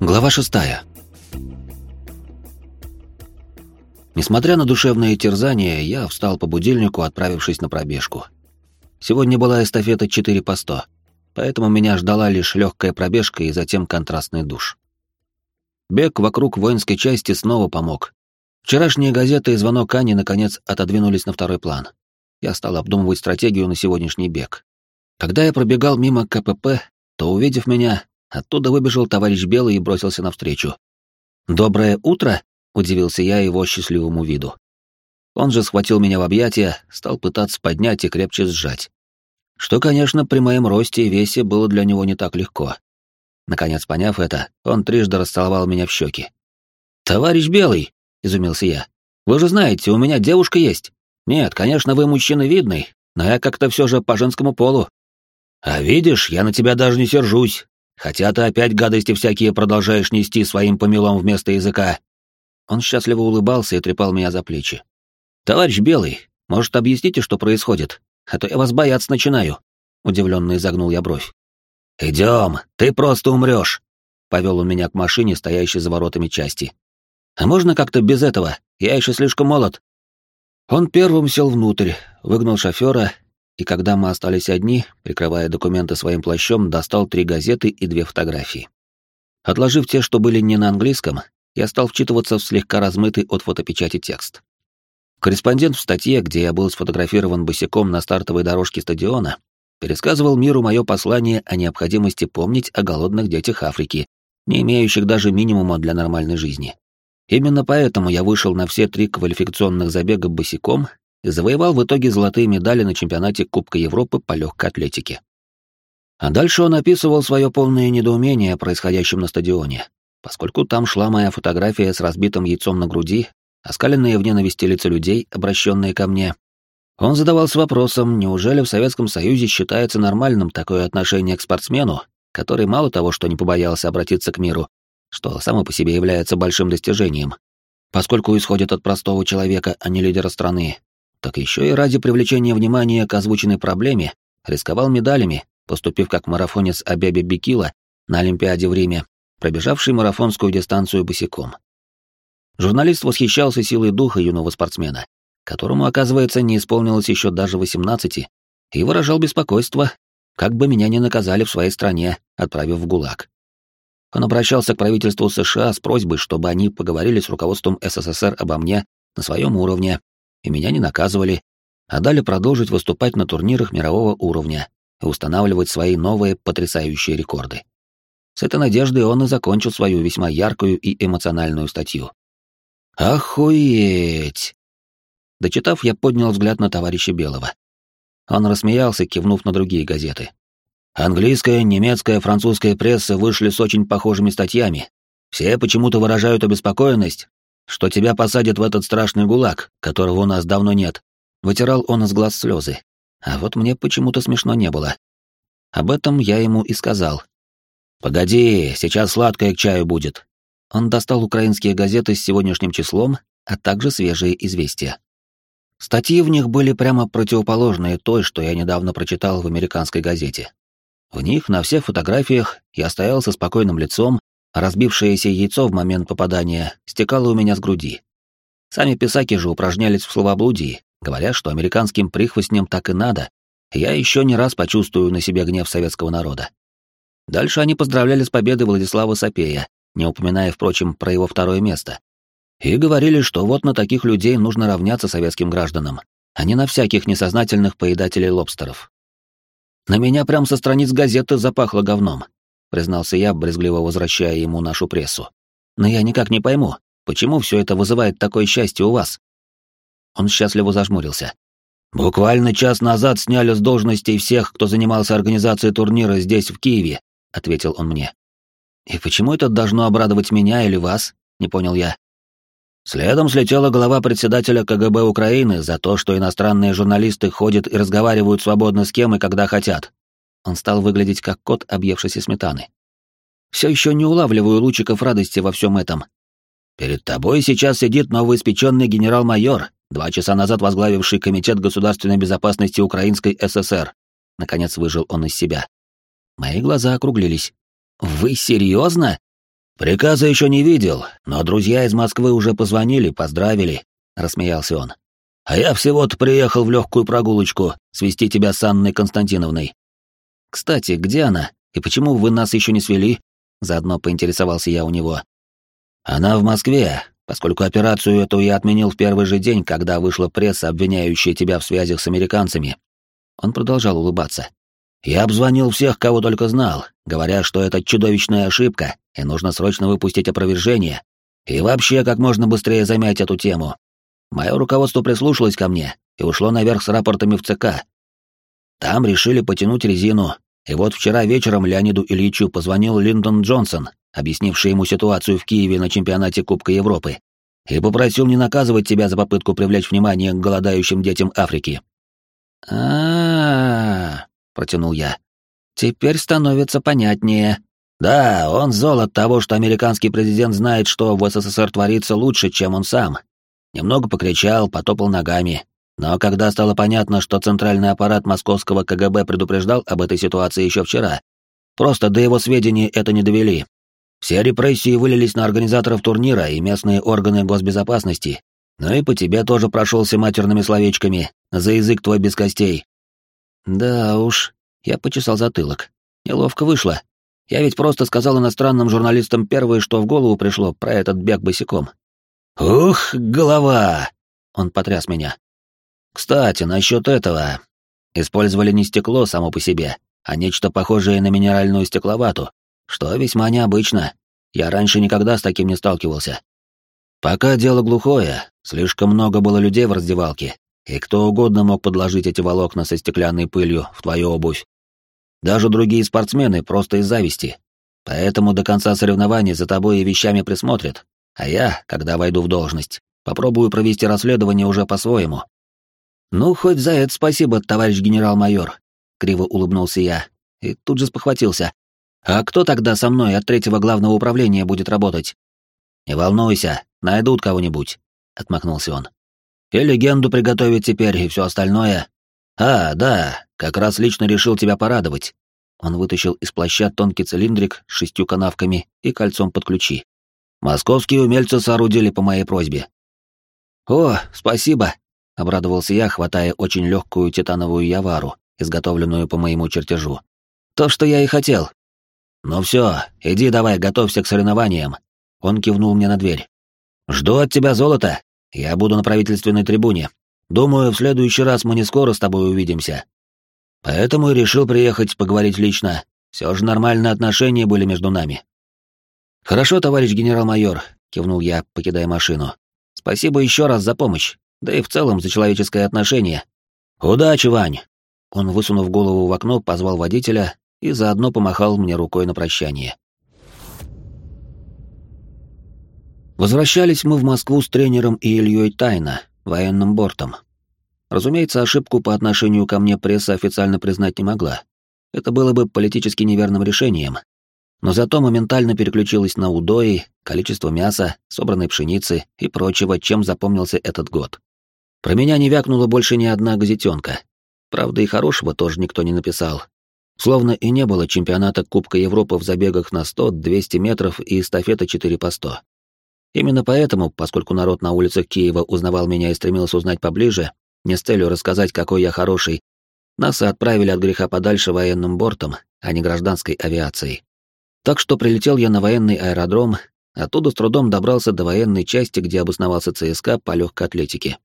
Глава шестая. Несмотря на душевные терзания, я встал по будильнику, отправившись на пробежку. Сегодня была эстафета 4 по 100, поэтому меня ждала лишь легкая пробежка и затем контрастный душ. Бег вокруг воинской части снова помог. Вчерашние газеты и звонок Ани наконец отодвинулись на второй план. Я стал обдумывать стратегию на сегодняшний бег. Когда я пробегал мимо КПП, то, увидев меня, Оттуда выбежал товарищ Белый и бросился навстречу. «Доброе утро!» — удивился я его счастливому виду. Он же схватил меня в объятия, стал пытаться поднять и крепче сжать. Что, конечно, при моем росте и весе было для него не так легко. Наконец, поняв это, он трижды расцеловал меня в щеки. «Товарищ Белый!» — изумился я. «Вы же знаете, у меня девушка есть. Нет, конечно, вы мужчина видный, но я как-то все же по женскому полу». «А видишь, я на тебя даже не сержусь. Хотя ты опять гадости всякие продолжаешь нести своим помелом вместо языка. Он счастливо улыбался и трепал меня за плечи. Товарищ Белый, может, объясните, что происходит? А то я вас бояться начинаю. Удивленно изогнул я бровь. Идем, ты просто умрешь. Повел он меня к машине, стоящей за воротами части. А можно как-то без этого? Я еще слишком молод. Он первым сел внутрь, выгнал шофера и когда мы остались одни, прикрывая документы своим плащом, достал три газеты и две фотографии. Отложив те, что были не на английском, я стал вчитываться в слегка размытый от фотопечати текст. Корреспондент в статье, где я был сфотографирован босиком на стартовой дорожке стадиона, пересказывал миру мое послание о необходимости помнить о голодных детях Африки, не имеющих даже минимума для нормальной жизни. Именно поэтому я вышел на все три квалификационных забега босиком и завоевал в итоге золотые медали на чемпионате Кубка Европы по легкой атлетике. А дальше он описывал свое полное недоумение происходящим на стадионе, поскольку там шла моя фотография с разбитым яйцом на груди, оскаленные в ненависти лица людей, обращенные ко мне. Он задавался вопросом, неужели в Советском Союзе считается нормальным такое отношение к спортсмену, который мало того, что не побоялся обратиться к миру, что само по себе является большим достижением, поскольку исходит от простого человека, а не лидера страны, так еще и ради привлечения внимания к озвученной проблеме рисковал медалями, поступив как марафонец Абеби Бекила на Олимпиаде в Риме, пробежавший марафонскую дистанцию босиком. Журналист восхищался силой духа юного спортсмена, которому, оказывается, не исполнилось еще даже 18, и выражал беспокойство, как бы меня не наказали в своей стране, отправив в ГУЛАГ. Он обращался к правительству США с просьбой, чтобы они поговорили с руководством СССР обо мне на своем уровне и меня не наказывали, а дали продолжить выступать на турнирах мирового уровня и устанавливать свои новые потрясающие рекорды. С этой надеждой он и закончил свою весьма яркую и эмоциональную статью. «Охуеть!» Дочитав, я поднял взгляд на товарища Белого. Он рассмеялся, кивнув на другие газеты. Английская, немецкая, французская пресса вышли с очень похожими статьями. Все почему-то выражают обеспокоенность, что тебя посадят в этот страшный гулаг, которого у нас давно нет. Вытирал он из глаз слезы. А вот мне почему-то смешно не было. Об этом я ему и сказал. «Погоди, сейчас сладкое к чаю будет». Он достал украинские газеты с сегодняшним числом, а также свежие известия. Статьи в них были прямо противоположные той, что я недавно прочитал в американской газете. В них на всех фотографиях я стоял со спокойным лицом, разбившееся яйцо в момент попадания стекало у меня с груди. Сами писаки же упражнялись в словоблудии, говоря, что американским прихвостням так и надо, я еще не раз почувствую на себе гнев советского народа. Дальше они поздравляли с победой Владислава Сапея, не упоминая, впрочем, про его второе место. И говорили, что вот на таких людей нужно равняться советским гражданам, а не на всяких несознательных поедателей лобстеров. На меня прям со страниц газеты запахло говном, признался я, брезгливо возвращая ему нашу прессу. Но я никак не пойму, почему все это вызывает такое счастье у вас? Он счастливо зажмурился. Буквально час назад сняли с должностей всех, кто занимался организацией турнира здесь, в Киеве, ответил он мне. И почему это должно обрадовать меня или вас? Не понял я. Следом слетела голова председателя КГБ Украины за то, что иностранные журналисты ходят и разговаривают свободно с кем и когда хотят. Он стал выглядеть как кот, объевшийся сметаны. Все еще не улавливаю лучиков радости во всем этом. Перед тобой сейчас сидит новоиспеченный генерал-майор, два часа назад возглавивший Комитет государственной безопасности Украинской ССР. Наконец выжил он из себя. Мои глаза округлились. «Вы серьезно?» Приказа еще не видел, но друзья из Москвы уже позвонили, поздравили, рассмеялся он. А я всего-то приехал в легкую прогулочку свести тебя с Анной Константиновной. Кстати, где она? И почему вы нас еще не свели? Заодно поинтересовался я у него. Она в Москве, поскольку операцию эту я отменил в первый же день, когда вышла пресса, обвиняющая тебя в связях с американцами. Он продолжал улыбаться. Я обзвонил всех, кого только знал, говоря, что это чудовищная ошибка, и нужно срочно выпустить опровержение, и вообще как можно быстрее замять эту тему. Мое руководство прислушалось ко мне и ушло наверх с рапортами в ЦК. Там решили потянуть резину, и вот вчера вечером Леониду Ильичу позвонил Линдон Джонсон, объяснивший ему ситуацию в Киеве на чемпионате Кубка Европы, и попросил не наказывать тебя за попытку привлечь внимание к голодающим детям Африки. а, протянул я. «Теперь становится понятнее». «Да, он зол от того, что американский президент знает, что в СССР творится лучше, чем он сам. Немного покричал, потопал ногами, но когда стало понятно, что центральный аппарат московского КГБ предупреждал об этой ситуации еще вчера, просто до его сведений это не довели. Все репрессии вылились на организаторов турнира и местные органы госбезопасности. Ну и по тебе тоже прошелся матерными словечками, за язык твой без костей. Да уж, я почесал затылок. Неловко вышло. Я ведь просто сказал иностранным журналистам первое, что в голову пришло про этот бег босиком. «Ух, голова!» — он потряс меня. Кстати, насчет этого. Использовали не стекло само по себе, а нечто похожее на минеральную стекловату, что весьма необычно. Я раньше никогда с таким не сталкивался. Пока дело глухое, слишком много было людей в раздевалке, и кто угодно мог подложить эти волокна со стеклянной пылью в твою обувь. Даже другие спортсмены просто из зависти. Поэтому до конца соревнований за тобой и вещами присмотрят, а я, когда войду в должность, попробую провести расследование уже по-своему, «Ну, хоть за это спасибо, товарищ генерал-майор», — криво улыбнулся я, и тут же спохватился. «А кто тогда со мной от третьего главного управления будет работать?» «Не волнуйся, найдут кого-нибудь», — отмахнулся он. «И легенду приготовить теперь, и все остальное. А, да, как раз лично решил тебя порадовать». Он вытащил из плаща тонкий цилиндрик с шестью канавками и кольцом под ключи. «Московские умельцы соорудили по моей просьбе». «О, спасибо», обрадовался я, хватая очень легкую титановую явару, изготовленную по моему чертежу. То, что я и хотел. Ну все, иди давай, готовься к соревнованиям. Он кивнул мне на дверь. Жду от тебя золота. Я буду на правительственной трибуне. Думаю, в следующий раз мы не скоро с тобой увидимся. Поэтому и решил приехать поговорить лично. Все же нормальные отношения были между нами. Хорошо, товарищ генерал-майор, кивнул я, покидая машину. Спасибо еще раз за помощь да и в целом за человеческое отношение. Удачи, Вань!» Он, высунув голову в окно, позвал водителя и заодно помахал мне рукой на прощание. Возвращались мы в Москву с тренером и Ильей Тайна, военным бортом. Разумеется, ошибку по отношению ко мне пресса официально признать не могла. Это было бы политически неверным решением. Но зато моментально переключилась на удои, количество мяса, собранной пшеницы и прочего, чем запомнился этот год. Про меня не вякнула больше ни одна газетенка. Правда, и хорошего тоже никто не написал. Словно и не было чемпионата Кубка Европы в забегах на 100, 200 метров и эстафета 4 по 100. Именно поэтому, поскольку народ на улицах Киева узнавал меня и стремился узнать поближе, не с целью рассказать, какой я хороший, нас отправили от греха подальше военным бортом, а не гражданской авиацией. Так что прилетел я на военный аэродром, оттуда с трудом добрался до военной части, где обосновался ЦСКА по легкой атлетике.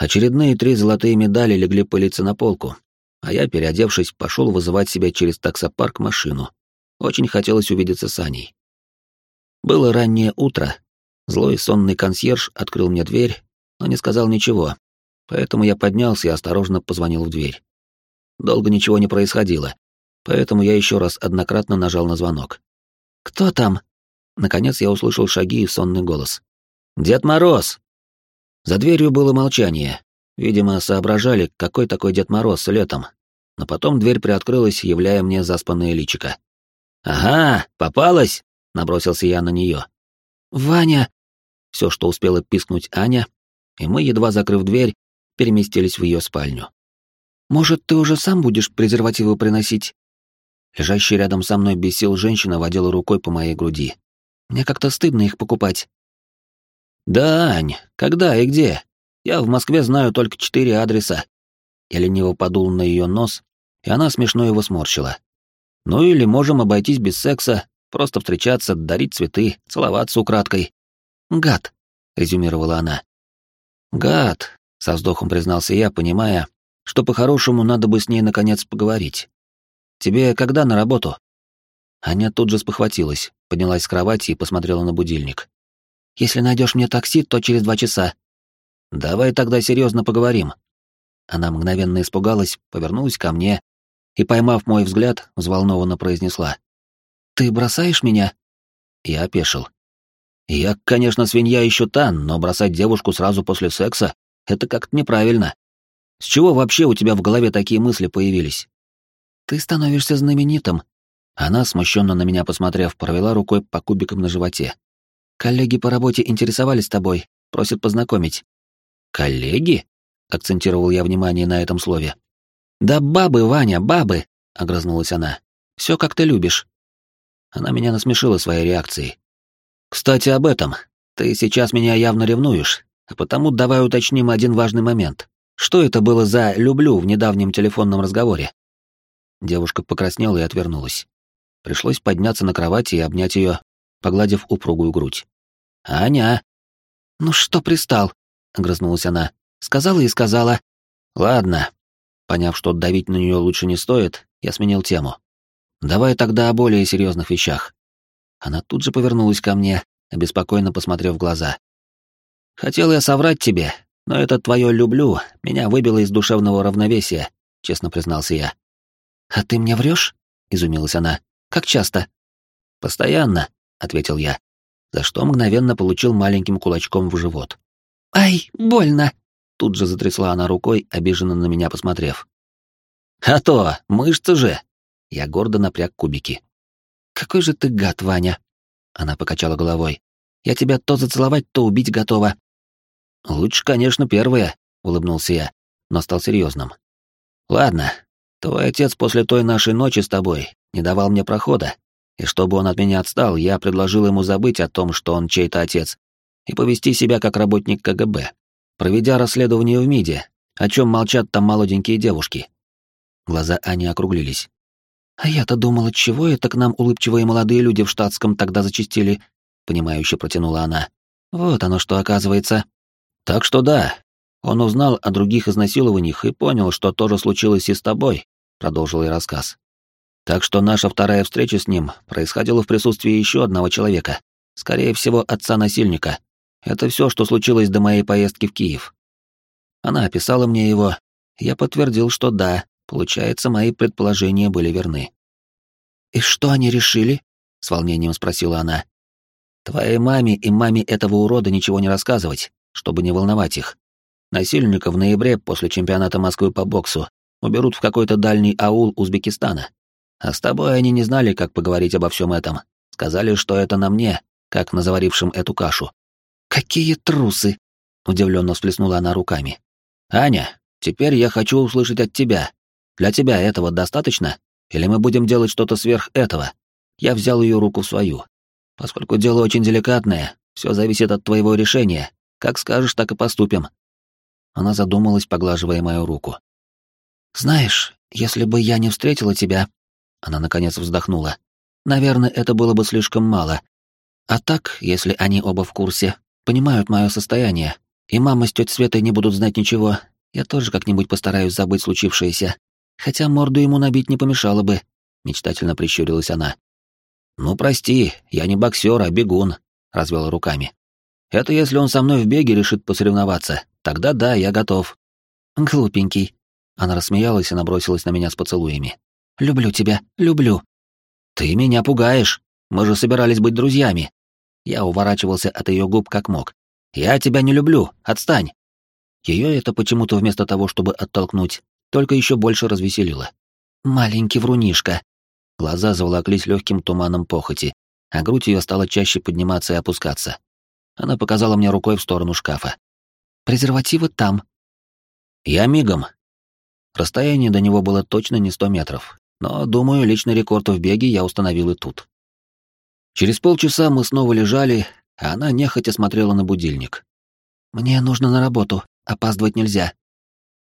Очередные три золотые медали легли пылиться на полку, а я, переодевшись, пошел вызывать себя через таксопарк машину. Очень хотелось увидеться с Аней. Было раннее утро. Злой сонный консьерж открыл мне дверь, но не сказал ничего, поэтому я поднялся и осторожно позвонил в дверь. Долго ничего не происходило, поэтому я еще раз однократно нажал на звонок. «Кто там?» Наконец я услышал шаги и сонный голос. «Дед Мороз!» За дверью было молчание. Видимо, соображали, какой такой Дед Мороз летом. Но потом дверь приоткрылась, являя мне заспанное личико. «Ага, попалась!» — набросился я на нее. «Ваня!» — все, что успела пискнуть Аня, и мы, едва закрыв дверь, переместились в ее спальню. «Может, ты уже сам будешь презервативы приносить?» Лежащая рядом со мной без сил женщина водила рукой по моей груди. Мне как-то стыдно их покупать. Да, Ань, когда и где? Я в Москве знаю только четыре адреса. Я лениво подул на ее нос, и она смешно его сморщила. Ну или можем обойтись без секса, просто встречаться, дарить цветы, целоваться украдкой. Гад, резюмировала она. Гад, со вздохом признался я, понимая, что по-хорошему надо бы с ней наконец поговорить. Тебе когда на работу? Аня тут же спохватилась, поднялась с кровати и посмотрела на будильник. Если найдешь мне такси, то через два часа. Давай тогда серьезно поговорим. Она мгновенно испугалась, повернулась ко мне и, поймав мой взгляд, взволнованно произнесла. «Ты бросаешь меня?» Я опешил. «Я, конечно, свинья еще та, но бросать девушку сразу после секса — это как-то неправильно. С чего вообще у тебя в голове такие мысли появились?» «Ты становишься знаменитым». Она, смущенно на меня посмотрев, провела рукой по кубикам на животе. «Коллеги по работе интересовались тобой, просят познакомить». «Коллеги?» — акцентировал я внимание на этом слове. «Да бабы, Ваня, бабы!» — огрызнулась она. «Все как ты любишь». Она меня насмешила своей реакцией. «Кстати, об этом. Ты сейчас меня явно ревнуешь, а потому давай уточним один важный момент. Что это было за «люблю» в недавнем телефонном разговоре?» Девушка покраснела и отвернулась. Пришлось подняться на кровати и обнять ее, погладив упругую грудь. «Аня!» «Ну что пристал?» — огрызнулась она. «Сказала и сказала». «Ладно». Поняв, что давить на нее лучше не стоит, я сменил тему. «Давай тогда о более серьезных вещах». Она тут же повернулась ко мне, обеспокоенно посмотрев в глаза. «Хотел я соврать тебе, но это твое «люблю» меня выбило из душевного равновесия», — честно признался я. «А ты мне врешь? изумилась она. «Как часто?» «Постоянно», — ответил я, за что мгновенно получил маленьким кулачком в живот. «Ай, больно!» Тут же затрясла она рукой, обиженно на меня посмотрев. «А то, мышцы же!» Я гордо напряг кубики. «Какой же ты гад, Ваня!» Она покачала головой. «Я тебя то зацеловать, то убить готова». «Лучше, конечно, первое», — улыбнулся я, но стал серьезным. «Ладно, твой отец после той нашей ночи с тобой не давал мне прохода, и чтобы он от меня отстал, я предложил ему забыть о том, что он чей-то отец, и повести себя как работник КГБ, проведя расследование в МИДе, о чем молчат там молоденькие девушки. Глаза Ани округлились. «А я-то думала, чего это к нам улыбчивые молодые люди в штатском тогда зачистили?» — понимающе протянула она. «Вот оно что оказывается». «Так что да, он узнал о других изнасилованиях и понял, что тоже случилось и с тобой», — продолжил я рассказ. «Так что наша вторая встреча с ним происходила в присутствии еще одного человека, скорее всего, отца насильника, это все, что случилось до моей поездки в Киев. Она описала мне его, я подтвердил, что да, получается, мои предположения были верны. «И что они решили?» — с волнением спросила она. «Твоей маме и маме этого урода ничего не рассказывать, чтобы не волновать их. Насильника в ноябре после чемпионата Москвы по боксу уберут в какой-то дальний аул Узбекистана. А с тобой они не знали, как поговорить обо всем этом. Сказали, что это на мне, как на заварившем эту кашу. «Какие трусы!» — удивленно всплеснула она руками. «Аня, теперь я хочу услышать от тебя. Для тебя этого достаточно? Или мы будем делать что-то сверх этого?» Я взял ее руку в свою. «Поскольку дело очень деликатное, все зависит от твоего решения. Как скажешь, так и поступим». Она задумалась, поглаживая мою руку. «Знаешь, если бы я не встретила тебя...» Она наконец вздохнула. «Наверное, это было бы слишком мало. А так, если они оба в курсе, понимают мое состояние, и мама с тетей Светой не будут знать ничего, я тоже как-нибудь постараюсь забыть случившееся. Хотя морду ему набить не помешало бы, мечтательно прищурилась она. Ну прости, я не боксер, а бегун, развел руками. Это если он со мной в беге решит посоревноваться, тогда да, я готов. Глупенький. Она рассмеялась и набросилась на меня с поцелуями. Люблю тебя, люблю. Ты меня пугаешь. Мы же собирались быть друзьями. Я уворачивался от ее губ как мог. «Я тебя не люблю, отстань!» Ее это почему-то вместо того, чтобы оттолкнуть, только еще больше развеселило. «Маленький врунишка!» Глаза заволоклись легким туманом похоти, а грудь ее стала чаще подниматься и опускаться. Она показала мне рукой в сторону шкафа. «Презервативы там». «Я мигом». Расстояние до него было точно не сто метров, но, думаю, личный рекорд в беге я установил и тут. Через полчаса мы снова лежали, а она нехотя смотрела на будильник. «Мне нужно на работу, опаздывать нельзя».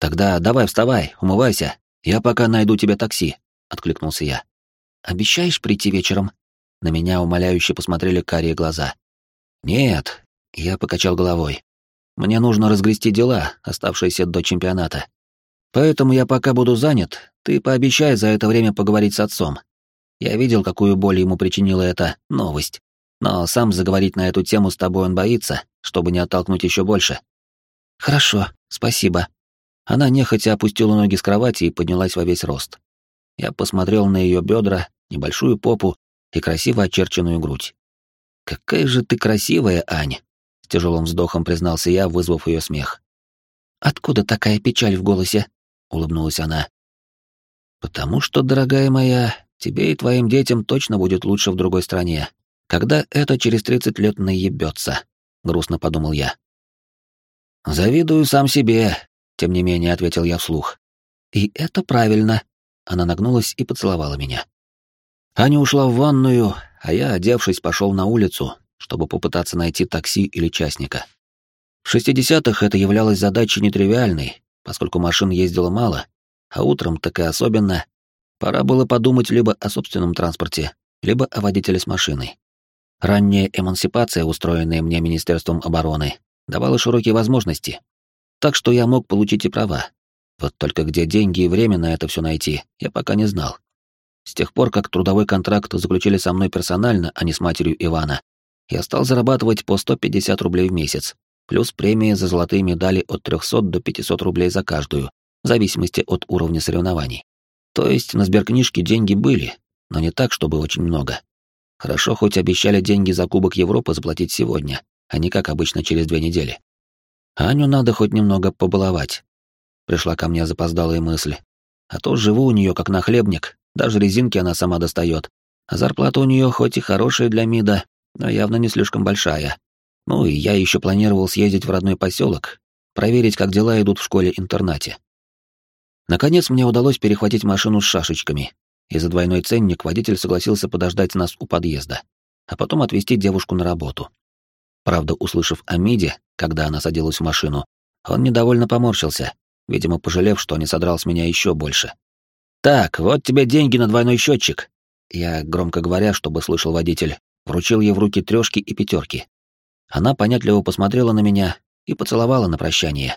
«Тогда давай вставай, умывайся, я пока найду тебе такси», — откликнулся я. «Обещаешь прийти вечером?» На меня умоляюще посмотрели карие глаза. «Нет», — я покачал головой. «Мне нужно разгрести дела, оставшиеся до чемпионата. Поэтому я пока буду занят, ты пообещай за это время поговорить с отцом. Я видел, какую боль ему причинила эта новость. Но сам заговорить на эту тему с тобой он боится, чтобы не оттолкнуть еще больше. Хорошо, спасибо. Она нехотя опустила ноги с кровати и поднялась во весь рост. Я посмотрел на ее бедра, небольшую попу и красиво очерченную грудь. «Какая же ты красивая, Ань!» — с тяжелым вздохом признался я, вызвав ее смех. «Откуда такая печаль в голосе?» — улыбнулась она. «Потому что, дорогая моя, тебе и твоим детям точно будет лучше в другой стране, когда это через тридцать лет наебется», — грустно подумал я. «Завидую сам себе», — тем не менее ответил я вслух. «И это правильно», — она нагнулась и поцеловала меня. Аня ушла в ванную, а я, одевшись, пошел на улицу, чтобы попытаться найти такси или частника. В 60-х это являлось задачей нетривиальной, поскольку машин ездило мало, а утром так и особенно. Пора было подумать либо о собственном транспорте, либо о водителе с машиной. Ранняя эмансипация, устроенная мне Министерством обороны, давала широкие возможности. Так что я мог получить и права. Вот только где деньги и время на это все найти, я пока не знал. С тех пор, как трудовой контракт заключили со мной персонально, а не с матерью Ивана, я стал зарабатывать по 150 рублей в месяц, плюс премии за золотые медали от 300 до 500 рублей за каждую, в зависимости от уровня соревнований. То есть на сберкнижке деньги были, но не так, чтобы очень много. Хорошо, хоть обещали деньги за Кубок Европы заплатить сегодня, а не как обычно через две недели. Аню надо хоть немного побаловать. Пришла ко мне запоздалая мысль. А то живу у нее как нахлебник, даже резинки она сама достает. А зарплата у нее хоть и хорошая для МИДа, но явно не слишком большая. Ну и я еще планировал съездить в родной поселок, проверить, как дела идут в школе-интернате. Наконец мне удалось перехватить машину с шашечками, и за двойной ценник водитель согласился подождать нас у подъезда, а потом отвезти девушку на работу. Правда, услышав о Миде, когда она садилась в машину, он недовольно поморщился, видимо, пожалев, что не содрал с меня еще больше. «Так, вот тебе деньги на двойной счетчик!» Я, громко говоря, чтобы слышал водитель, вручил ей в руки трешки и пятерки. Она понятливо посмотрела на меня и поцеловала на прощание.